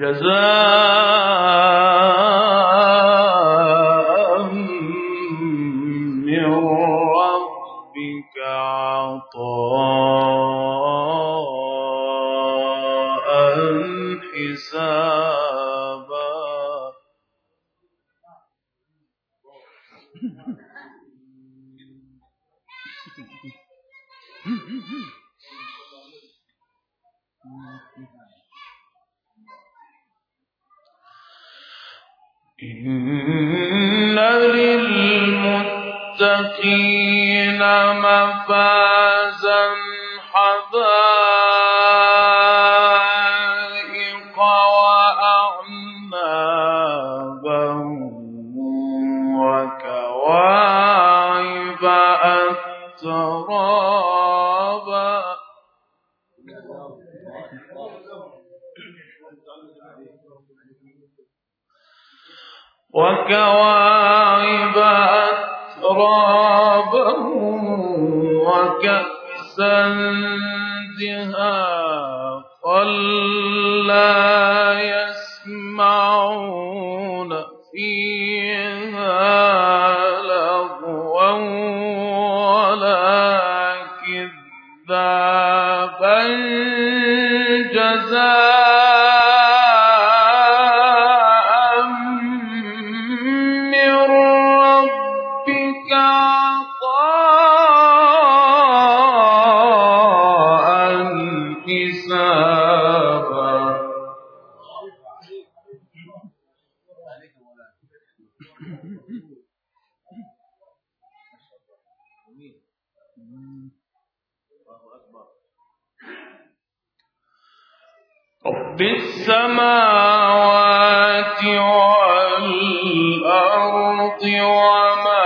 جزاء وكواعب أترابا وكأسا دهاقا رب السماوات والأرض وما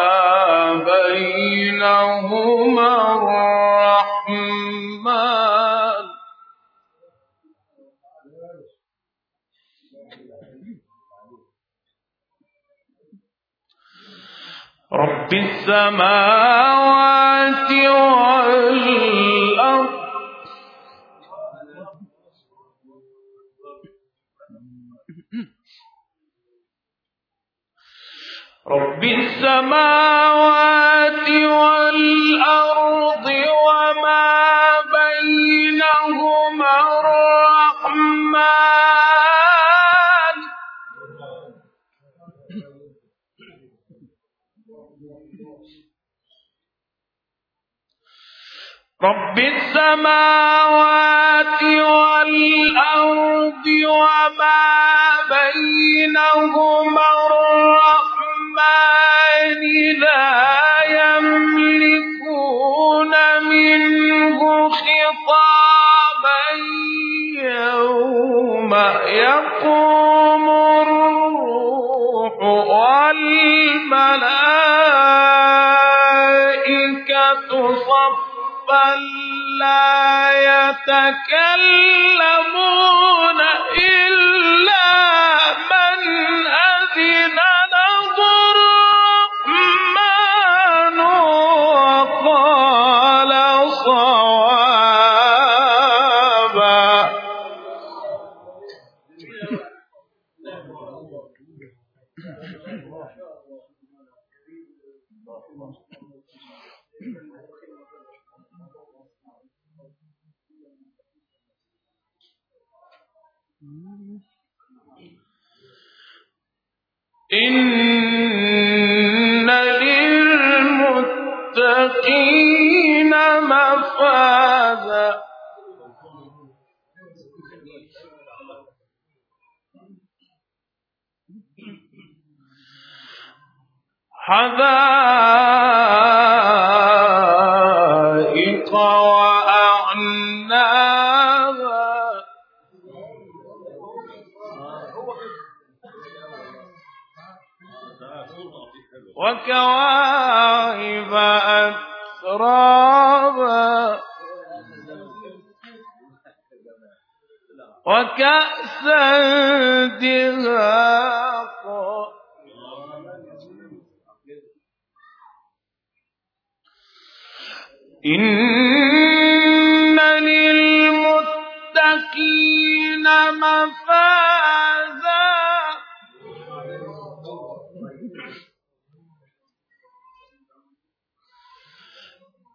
بينهما الرحمن. رب السماوات بينهما الرحمن لا إِنَّ لِلْمُتَّقِينَ حذار كواهب أترابا. وكأسا دهاقا. إن للمتقين مفاتيح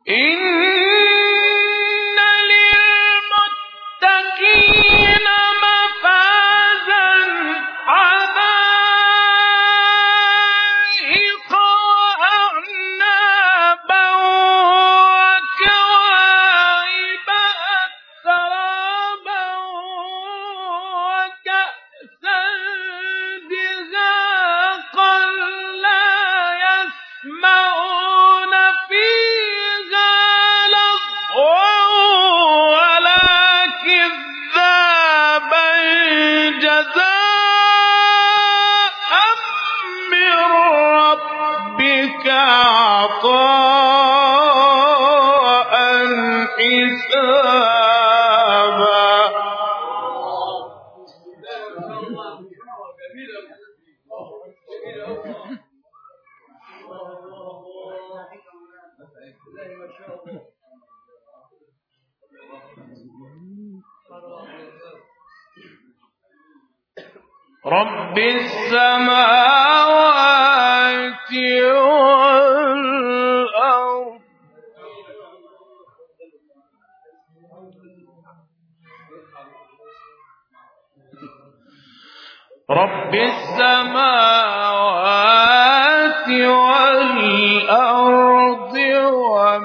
إن رب السماوات والأرض. رب السماوات والأرض.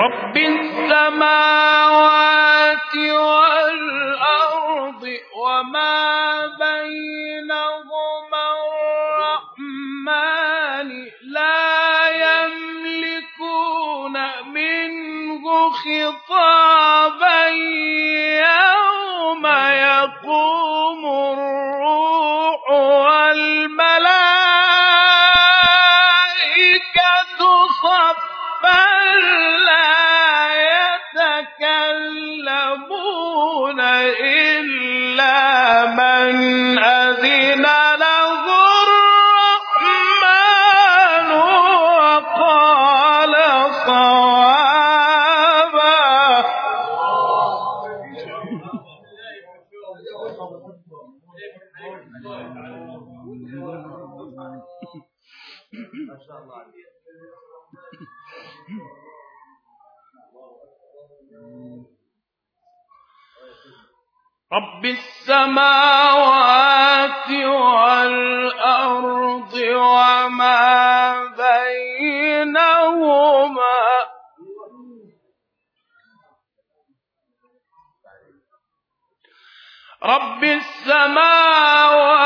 رب السماوات والأرض وما بين رب السماوات والأرض وما بينهما. رب السماوات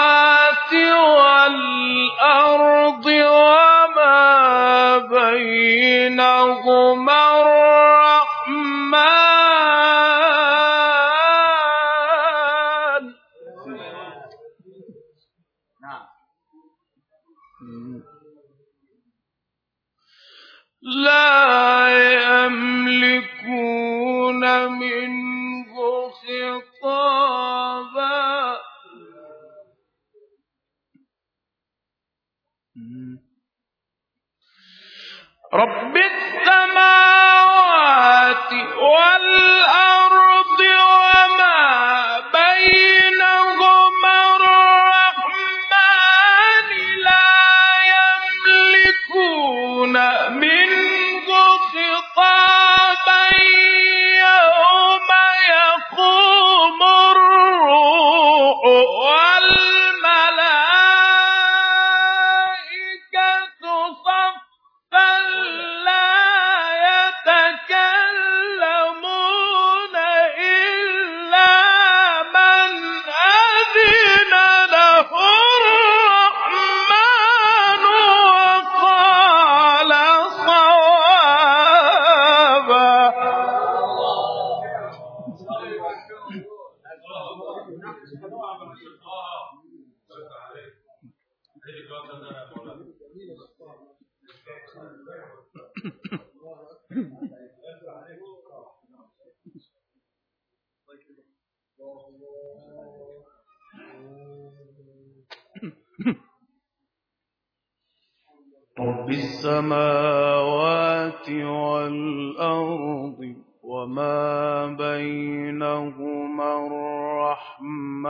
السماوات والأرض وما بينهما الرحمن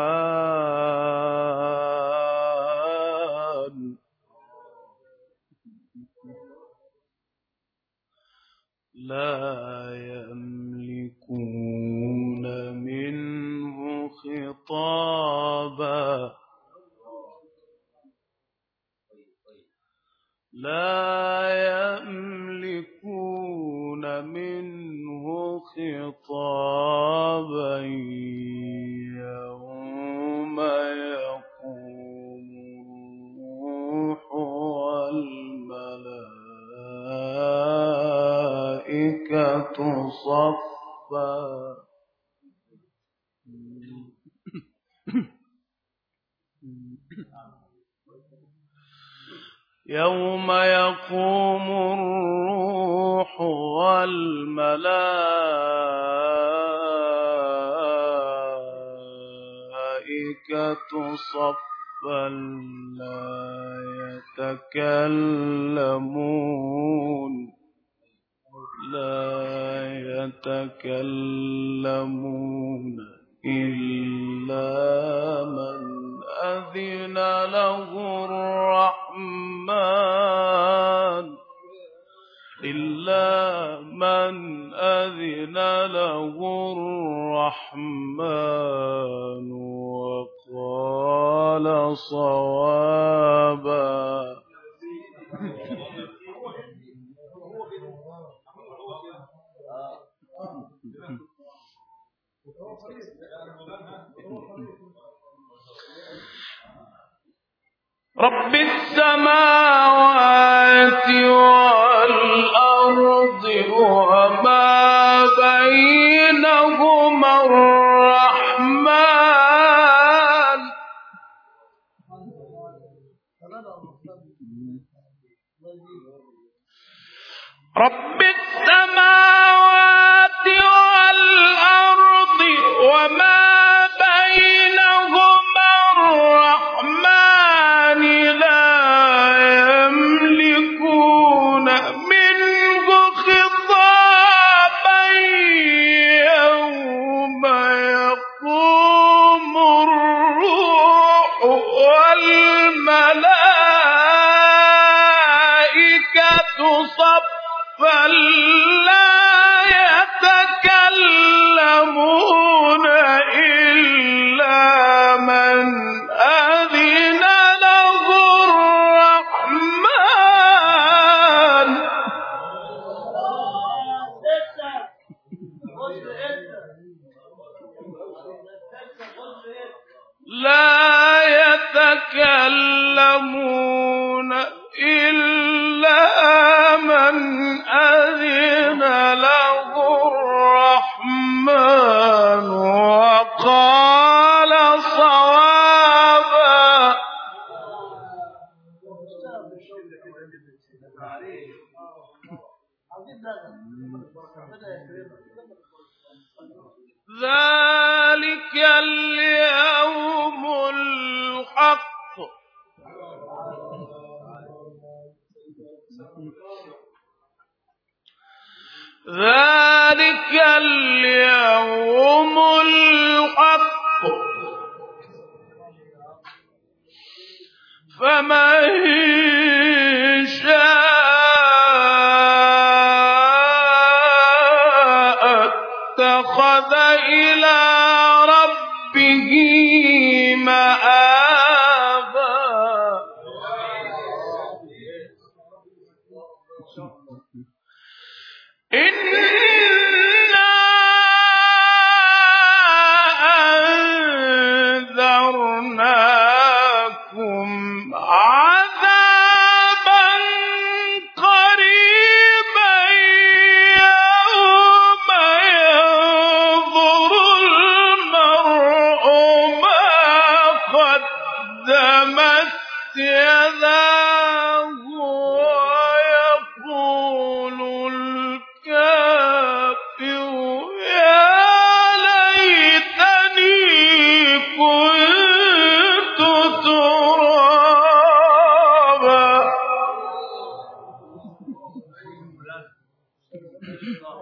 يوم يقوم الروح والملائكة صفا لا يتكلمون لا يتكلمون إلا أذن له الرحمن وقال صوابا. رب السماوات والأرض رب شاء اتخذ إلى ربه مآبا.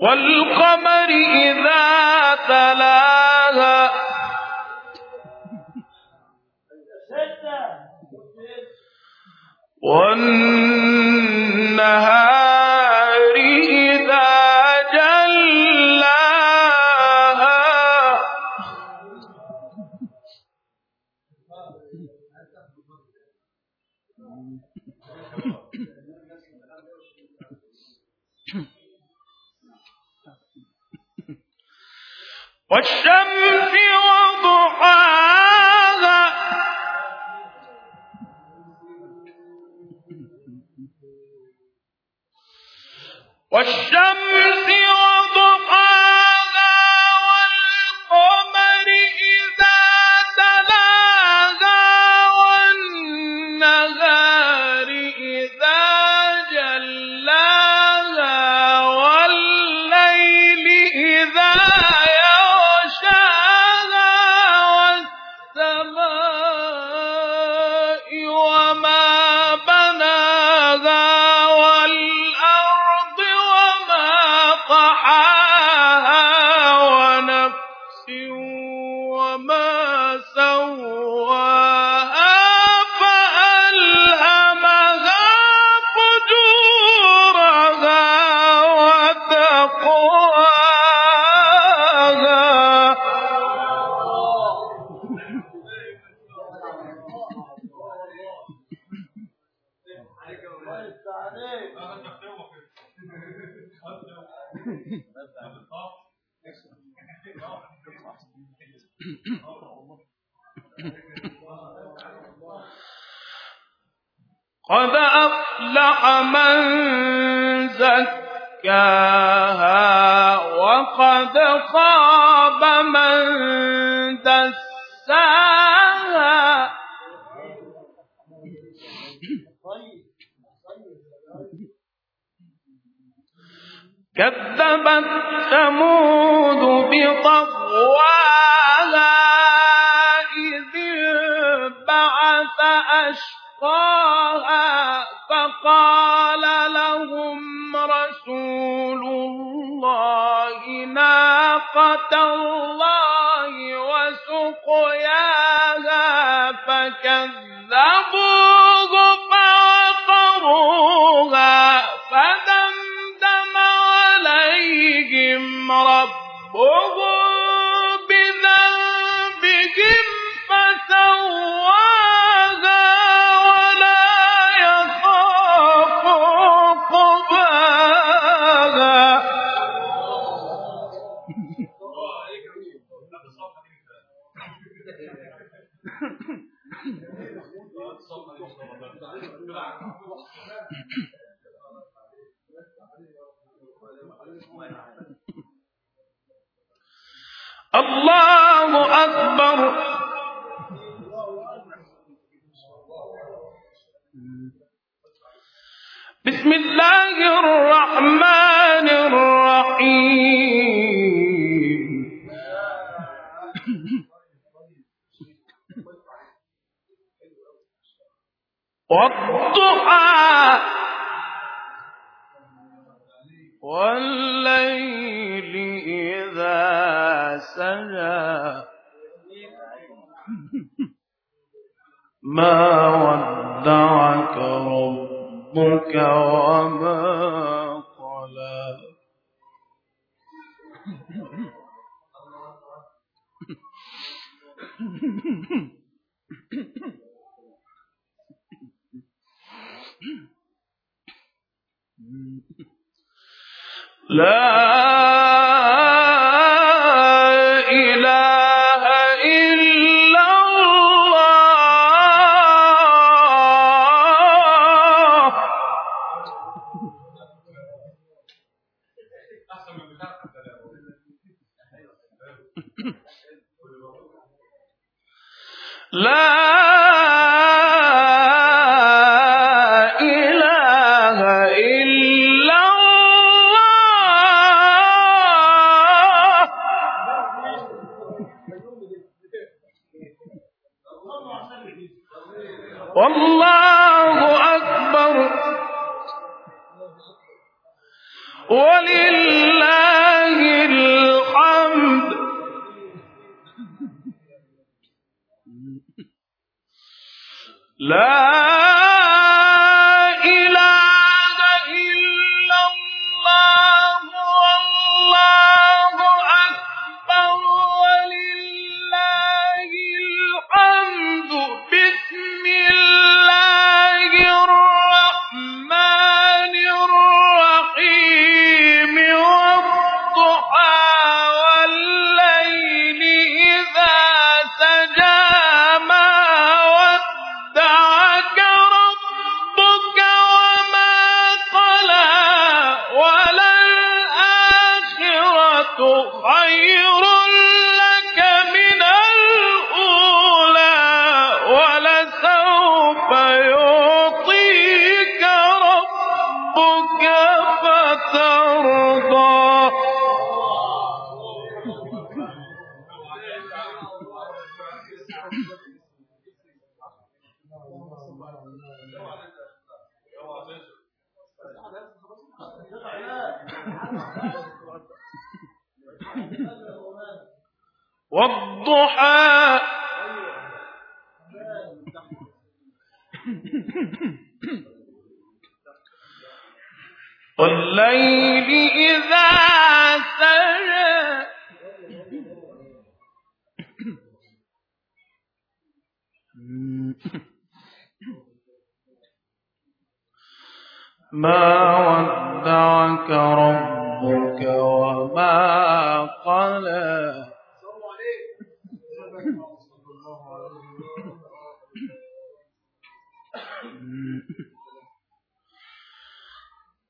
والقمر إذا تلاها. والنهار What's up? رَسُولُ اللَّهِ نَاقَةَ اللَّهِ. walk لا ما ودعك ربك وما قلى.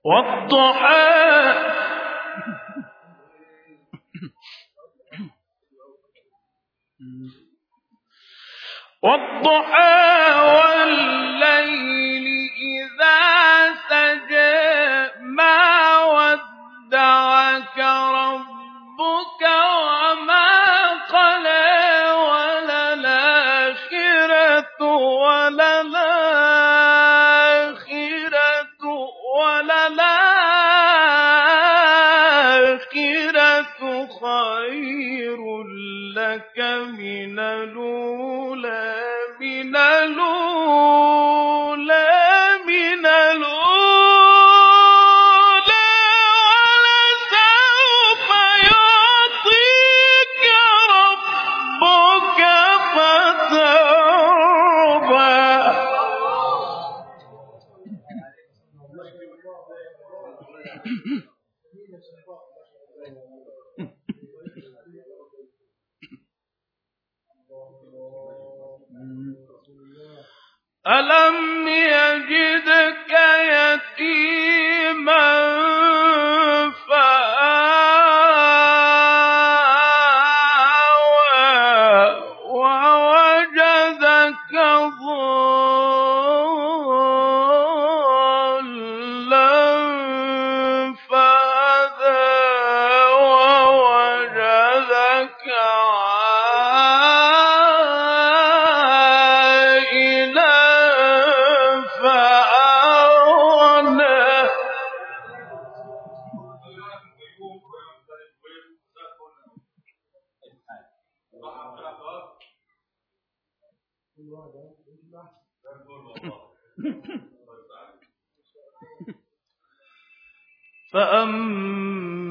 والضحى. والضحى والليل. سجى فأما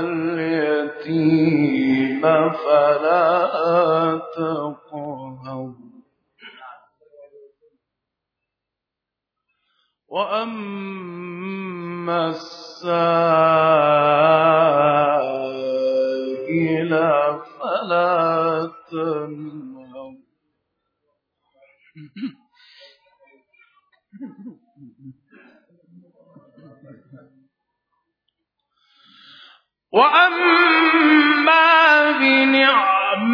اليتيم فلا تقل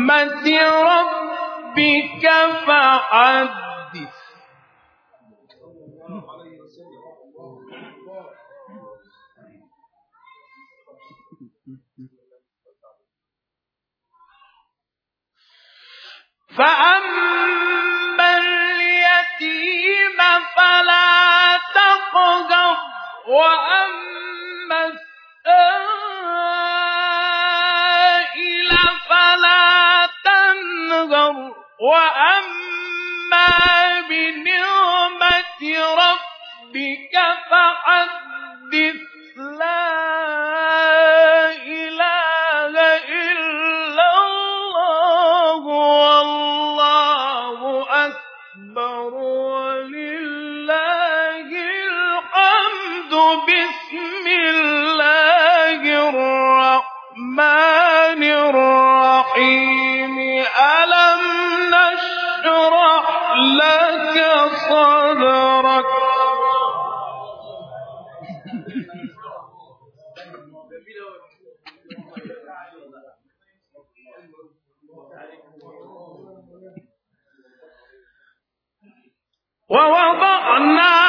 بنعمة ربك فحدث. فأما اليتيم فلا تقهر وأما ربك ووضعنا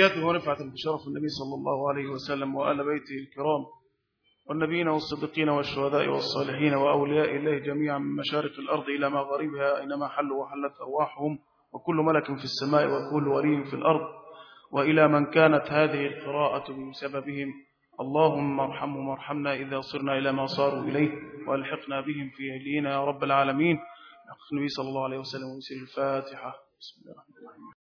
زيادة ورفعة بشرف النبي صلى الله عليه وسلم وآل بيته الكرام والنبيين والصديقين والشهداء والصالحين وأولياء الله جميعا من مشارق الأرض إلى مغاربها أينما حلوا وحلت أرواحهم وكل ملك في السماء وكل ولي في الأرض وإلى من كانت هذه القراءة بسببهم. اللهم ارحمهم وارحمنا إذا صرنا إلى ما صاروا إليه وألحقنا بهم في أهلينا يا رب العالمين. النبي صلى الله عليه وسلم وسير الفاتحة. بسم الله الرحمن الرحيم.